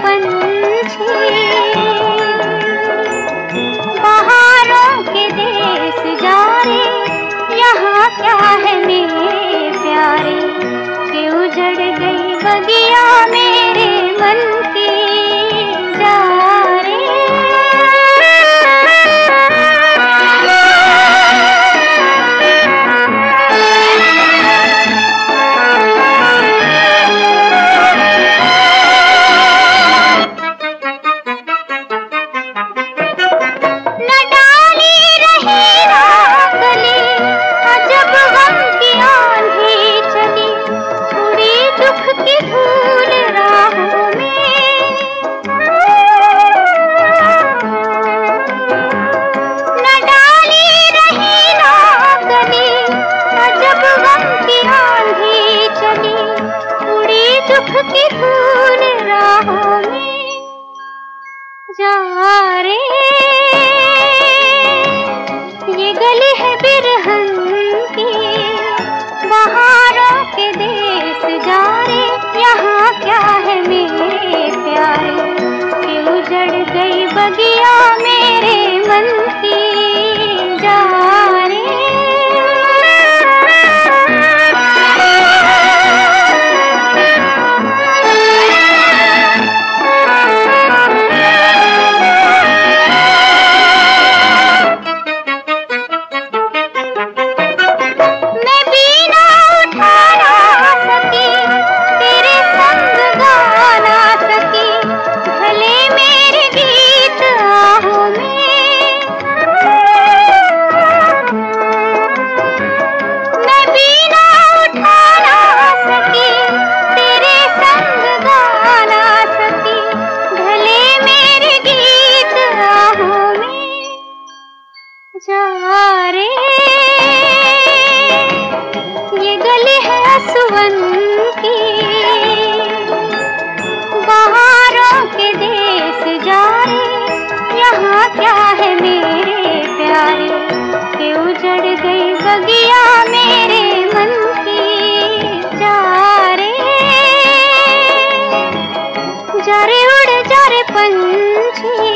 उड़ जा रे। ये गली है बिरहन की, बहारों के देश जा रे। यहाँ क्या है मेरे प्यारे? क्यों उजड़ गई बगिया जा रे। ये गली है सुवन की। बाहरों के देश जा रे। यहाँ क्या है मेरे प्यारे? के उजड़ गई बगिया मेरे मन की? जा रे। जा रे उड़, जा रे पंछी।